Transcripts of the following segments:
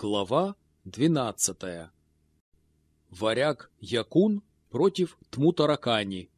Глава 12. Варяг Якун против Тмутаракани.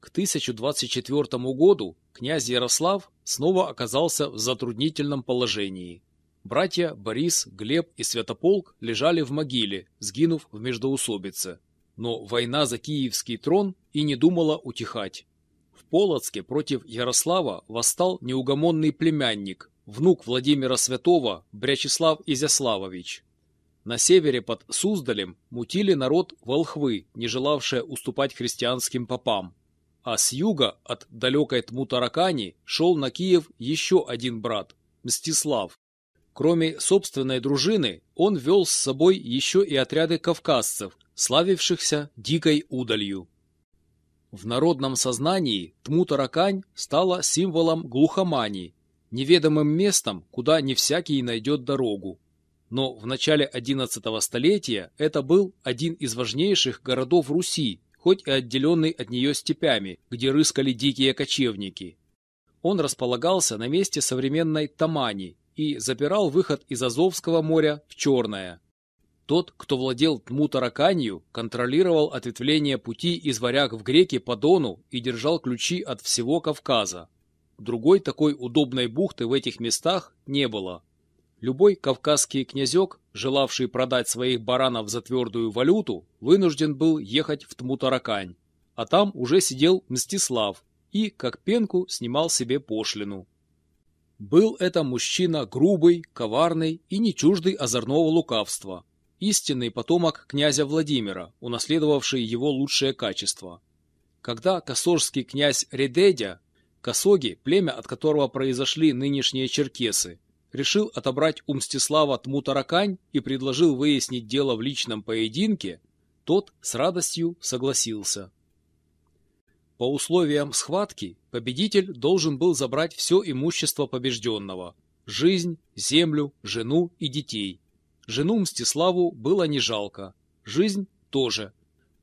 К 1024 году князь Ярослав снова оказался в затруднительном положении. Братья Борис, Глеб и Святополк лежали в могиле, сгинув в междоусобице. Но война за киевский трон и не думала утихать. В Полоцке против Ярослава восстал неугомонный племянник, внук Владимира Святого Брячеслав Изяславович. На севере под Суздалем мутили народ волхвы, не желавшие уступать христианским попам. А с юга от далекой Тмутаракани шел на Киев еще один брат – Мстислав. Кроме собственной дружины, он вел с собой еще и отряды кавказцев, славившихся дикой удалью. В народном сознании Тмутаракань стала символом глухомании, неведомым местом, куда не всякий найдет дорогу. Но в начале XI столетия это был один из важнейших городов Руси, хоть и отделенный от нее степями, где рыскали дикие кочевники. Он располагался на месте современной Тамани и запирал выход из Азовского моря в Черное. Тот, кто владел Тмутараканью, контролировал ответвление пути из Варяг в Греки по Дону и держал ключи от всего Кавказа. Другой такой удобной бухты в этих местах не было. Любой кавказский князек, желавший продать своих баранов за твердую валюту, вынужден был ехать в Тмутаракань. А там уже сидел Мстислав и, как пенку, снимал себе пошлину. Был это мужчина грубый, коварный и не чуждый озорного лукавства. Истинный потомок князя Владимира, унаследовавший его лучшее качество. Когда косорский князь Редедя Косоги, племя, от которого произошли нынешние черкесы, решил отобрать у Мстислава Тмутаракань и предложил выяснить дело в личном поединке, тот с радостью согласился. По условиям схватки победитель должен был забрать все имущество побежденного – жизнь, землю, жену и детей. Жену Мстиславу было не жалко, жизнь тоже.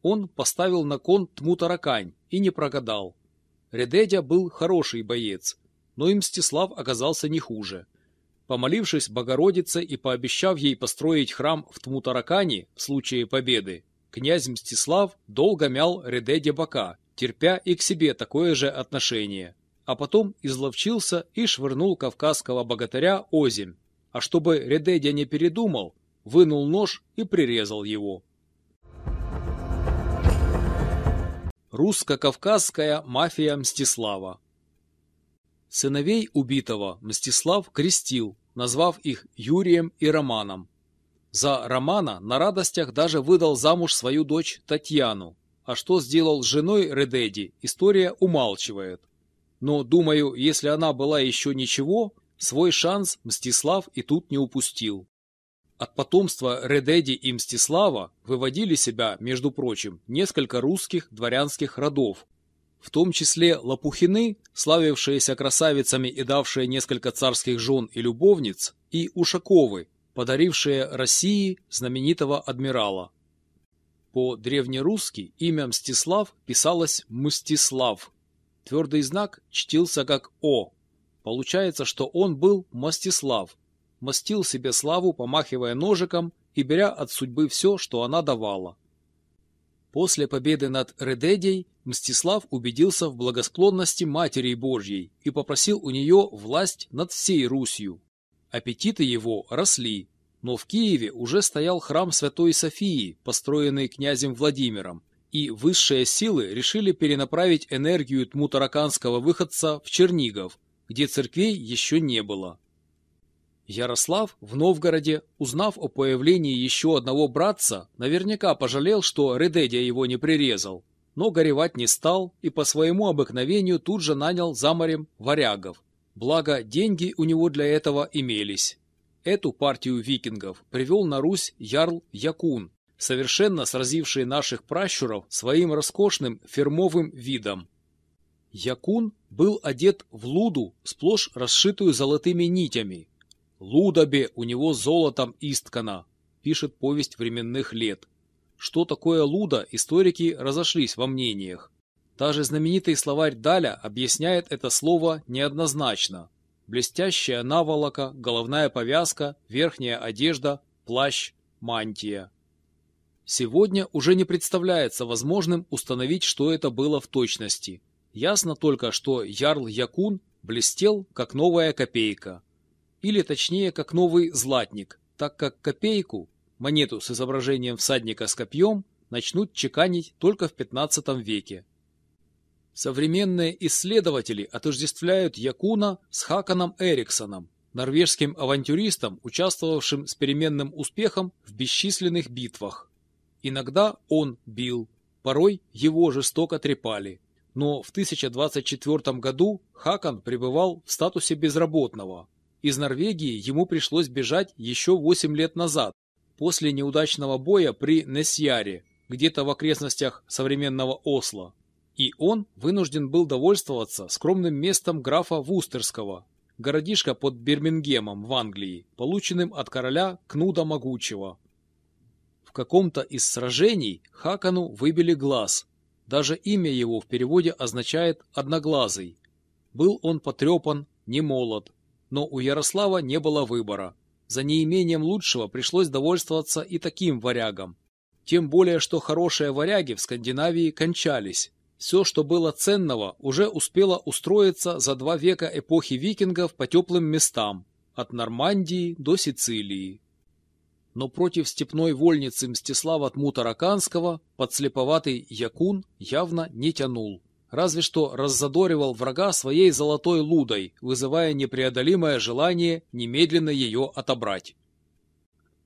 Он поставил на кон Тмутаракань и не прогадал – Редедя был хороший боец, но и Мстислав оказался не хуже. Помолившись Богородице и пообещав ей построить храм в Тмутаракане в случае победы, князь Мстислав долго мял Редеде бока, терпя и к себе такое же отношение, а потом изловчился и швырнул кавказского богатыря озимь, а чтобы Редедя не передумал, вынул нож и прирезал его. Русско-кавказская мафия Мстислава Сыновей убитого Мстислав крестил, назвав их Юрием и Романом. За Романа на радостях даже выдал замуж свою дочь Татьяну, а что сделал с женой Редеди, история умалчивает. Но, думаю, если она была еще ничего, свой шанс Мстислав и тут не упустил. От потомства Редеди и Мстислава выводили себя, между прочим, несколько русских дворянских родов, в том числе Лопухины, славившиеся красавицами и давшие несколько царских жен и любовниц, и Ушаковы, подарившие России знаменитого адмирала. По-древнерусски имя Мстислав писалось Мстислав. Твердый знак чтился как О. Получается, что он был Мстислав, мастил себе славу, помахивая ножиком и беря от судьбы все, что она давала. После победы над Редедей Мстислав убедился в благосклонности Матери Божьей и попросил у нее власть над всей Русью. Аппетиты его росли, но в Киеве уже стоял храм Святой Софии, построенный князем Владимиром, и высшие силы решили перенаправить энергию тмутараканского выходца в Чернигов, где церквей еще не было. Ярослав в Новгороде, узнав о появлении еще одного братца, наверняка пожалел, что Редедя его не прирезал, но горевать не стал и по своему обыкновению тут же нанял за морем варягов. Благо, деньги у него для этого имелись. Эту партию викингов привел на Русь ярл Якун, совершенно сразивший наших пращуров своим роскошным фермовым видом. Якун был одет в луду, сплошь расшитую золотыми нитями, Лудобе у него золотом исткана, пишет повесть временных лет. Что такое луда, историки разошлись во мнениях. Даже знаменитый словарь Даля объясняет это слово неоднозначно. блестящая наволока, головная повязка, верхняя одежда, плащ, мантия. Сегодня уже не представляется возможным установить, что это было в точности. Ясно только, что Ярл Якун блестел, как новая копейка. Или точнее, как новый златник, так как копейку, монету с изображением всадника с копьем, начнут чеканить только в 15 веке. Современные исследователи отождествляют Якуна с Хаканом Эриксоном, норвежским авантюристом, участвовавшим с переменным успехом в бесчисленных битвах. Иногда он бил, порой его жестоко трепали. Но в 1024 году Хакан пребывал в статусе безработного. Из Норвегии ему пришлось бежать еще 8 лет назад, после неудачного боя при Несьяре, где-то в окрестностях современного Осло. И он вынужден был довольствоваться скромным местом графа Вустерского, городишко под Бирмингемом в Англии, полученным от короля Кнуда Могучего. В каком-то из сражений Хакану выбили глаз. Даже имя его в переводе означает «одноглазый». Был он потрепан, не молод, но у Ярослава не было выбора. За неимением лучшего пришлось довольствоваться и таким варягом. Тем более, что хорошие варяги в Скандинавии кончались, все, что было ценного, уже успело устроиться за два века эпохи викингов по теплым местам, от Нормандии до Сицилии. Но против степной вольницы Мстислава Тмутараканского подслеповатый Якун явно не тянул. Разве что раззадоривал врага своей золотой лудой, вызывая непреодолимое желание немедленно ее отобрать.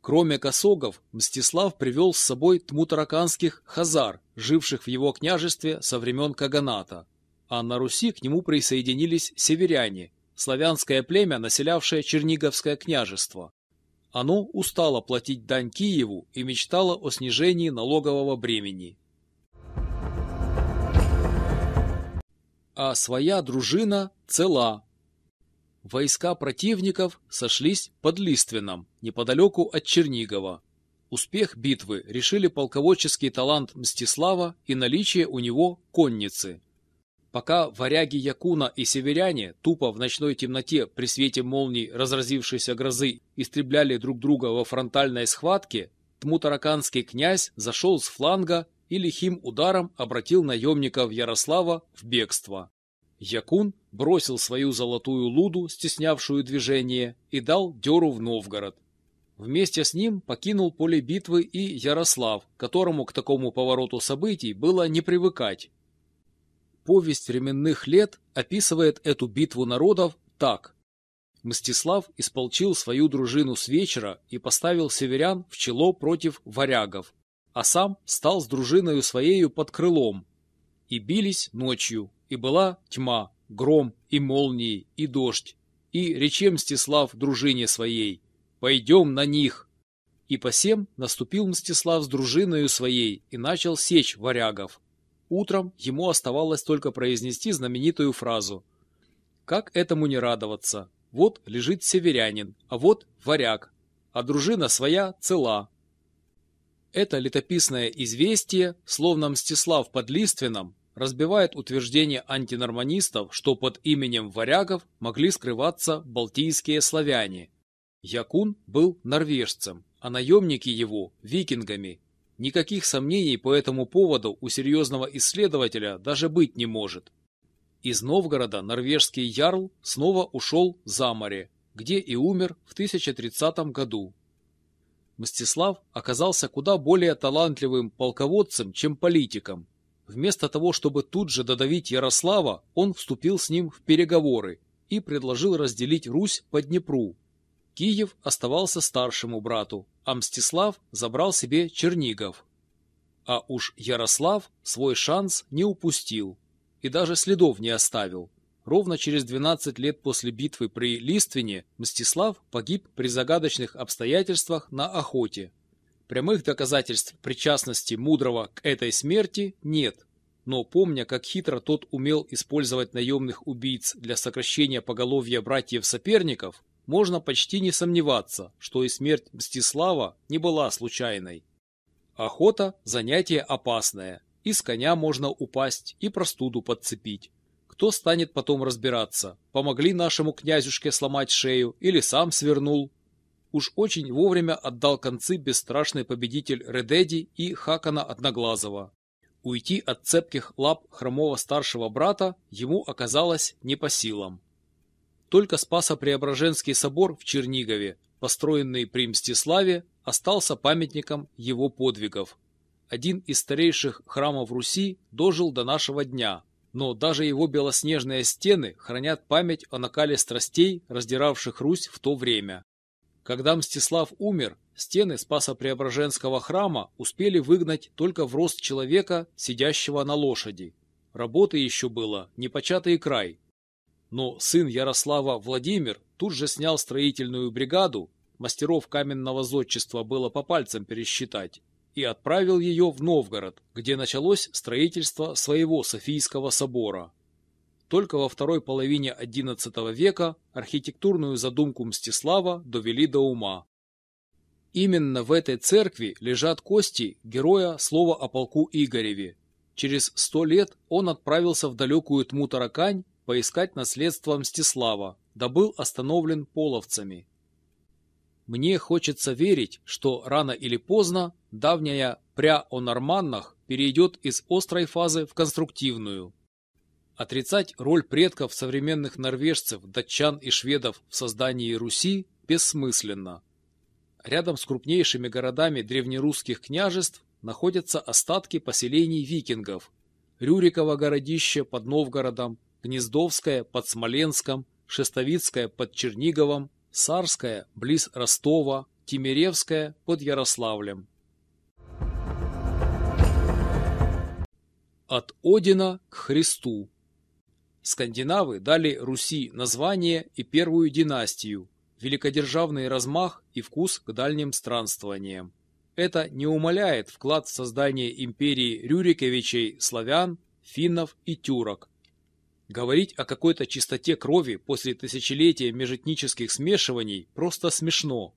Кроме косогов, Мстислав привел с собой тмутараканских хазар, живших в его княжестве со времен Каганата. А на Руси к нему присоединились северяне, славянское племя, населявшее Черниговское княжество. Оно устало платить дань Киеву и мечтало о снижении налогового бремени. А своя дружина цела, Войска противников сошлись под Лиственном, неподалеку от Чернигова. Успех битвы решили полководческий талант Мстислава и наличие у него конницы. Пока варяги Якуна и северяне тупо в ночной темноте при свете молний разразившейся грозы истребляли друг друга во фронтальной схватке, Тмутараканский князь зашел с фланга и лихим ударом обратил наемников Ярослава в бегство. Якун бросил свою золотую луду, стеснявшую движение, и дал дёру в Новгород. Вместе с ним покинул поле битвы и Ярослав, которому к такому повороту событий было не привыкать. Повесть временных лет описывает эту битву народов так. Мстислав исполчил свою дружину с вечера и поставил северян в чело против варягов, а сам стал с дружиною своею под крылом. И бились ночью, и была тьма, гром и молнии, и дождь. И рече Мстислав дружине своей, «Пойдем на них!» И посем наступил Мстислав с дружиною своей и начал сечь варягов. Утром ему оставалось только произнести знаменитую фразу. Как этому не радоваться? Вот лежит северянин, а вот варяг, а дружина своя цела. Это летописное известие, словно Мстислав под Лиственном, разбивает утверждение антинорманистов, что под именем варягов могли скрываться балтийские славяне. Якун был норвежцем, а наемники его – викингами. Никаких сомнений по этому поводу у серьезного исследователя даже быть не может. Из Новгорода норвежский ярл снова ушел за море, где и умер в 1030 году. Мстислав оказался куда более талантливым полководцем, чем политиком, Вместо того, чтобы тут же додавить Ярослава, он вступил с ним в переговоры и предложил разделить Русь по Днепру. Киев оставался старшему брату, а Мстислав забрал себе Чернигов. А уж Ярослав свой шанс не упустил и даже следов не оставил. Ровно через 12 лет после битвы при Лиственне Мстислав погиб при загадочных обстоятельствах на охоте. Прямых доказательств причастности Мудрого к этой смерти нет, но помня, как хитро тот умел использовать наемных убийц для сокращения поголовья братьев-соперников, можно почти не сомневаться, что и смерть Мстислава не была случайной. Охота – занятие опасное, и с коня можно упасть и простуду подцепить. Кто станет потом разбираться, помогли нашему князюшке сломать шею или сам свернул? Уж очень вовремя отдал концы бесстрашный победитель Редеди и Хакана Одноглазого. Уйти от цепких лап хромого старшего брата ему оказалось не по силам. Только Спасо-Преображенский собор в Чернигове, построенный при Мстиславе, остался памятником его подвигов. Один из старейших храмов Руси дожил до нашего дня, но даже его белоснежные стены хранят память о накале страстей, раздиравших Русь в то время. Когда Мстислав умер, стены Спасо-Преображенского храма успели выгнать только в рост человека, сидящего на лошади. Работы еще было непочатый край. Но сын Ярослава Владимир тут же снял строительную бригаду, мастеров каменного зодчества было по пальцам пересчитать, и отправил ее в Новгород, где началось строительство своего Софийского собора. Только во второй половине XI века архитектурную задумку Мстислава довели до ума. Именно в этой церкви лежат кости героя слова о полку Игореве. Через сто лет он отправился в далекую Тму-Таракань поискать наследство Мстислава, да был остановлен половцами. Мне хочется верить, что рано или поздно давняя пря о норманнах перейдет из острой фазы в конструктивную. Отрицать роль предков современных норвежцев, датчан и шведов в создании Руси бессмысленно. Рядом с крупнейшими городами древнерусских княжеств находятся остатки поселений викингов. Рюриково городище под Новгородом, Гнездовское под Смоленском, Шестовицкое под Черниговом, Сарское близ Ростова, Тимиревское под Ярославлем. От Одина к Христу Скандинавы дали Руси название и первую династию, великодержавный размах и вкус к дальним странствованиям. Это не умаляет вклад в создание империи Рюриковичей славян, финнов и тюрок. Говорить о какой-то чистоте крови после тысячелетия межэтнических смешиваний просто смешно.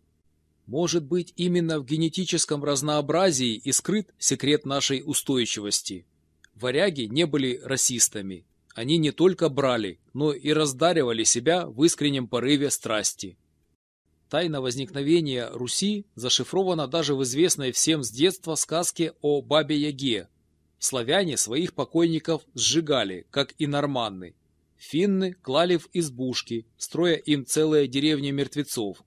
Может быть, именно в генетическом разнообразии и скрыт секрет нашей устойчивости. Варяги не были расистами, они не только брали, но и раздаривали себя в искреннем порыве страсти. Тайна возникновения Руси зашифрована даже в известной всем с детства сказке о Бабе-Яге. Славяне своих покойников сжигали, как и норманны. Финны клали в избушки, строя им целые деревни мертвецов.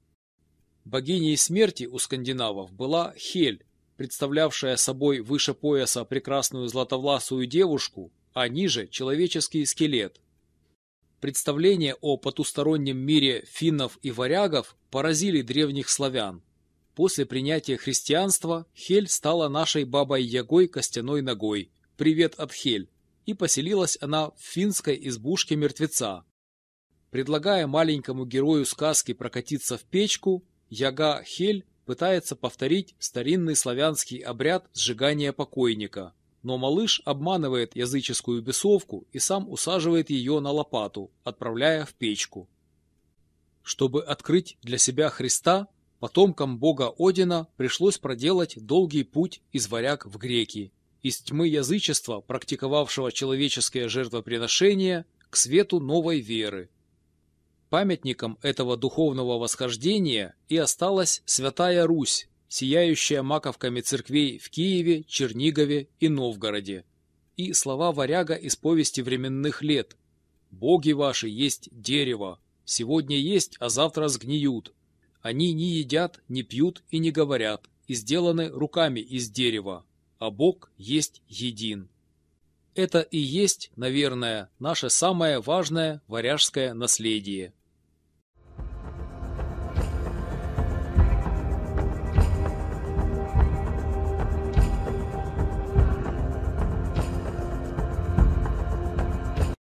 Богиней смерти у скандинавов была Хель, представлявшая собой выше пояса прекрасную златовласую девушку, а ниже человеческий скелет. Представления о потустороннем мире финнов и варягов поразили древних славян. После принятия христианства Хель стала нашей бабой-ягой костяной ногой. Привет от Хель. И поселилась она в финской избушке мертвеца. Предлагая маленькому герою сказки прокатиться в печку, Яга Хель пытается повторить старинный славянский обряд сжигания покойника. Но малыш обманывает языческую бесовку и сам усаживает ее на лопату, отправляя в печку. Чтобы открыть для себя Христа, потомкам бога Одина пришлось проделать долгий путь из варяг в греки, из тьмы язычества, практиковавшего человеческое жертвоприношение, к свету новой веры. Памятником этого духовного восхождения и осталась Святая Русь, сияющая маковками церквей в Киеве, Чернигове и Новгороде. И слова варяга из повести временных лет. «Боги ваши есть дерево, сегодня есть, а завтра сгниют. Они не едят, не пьют и не говорят, и сделаны руками из дерева, а Бог есть един». Это и есть, наверное, наше самое важное варяжское наследие.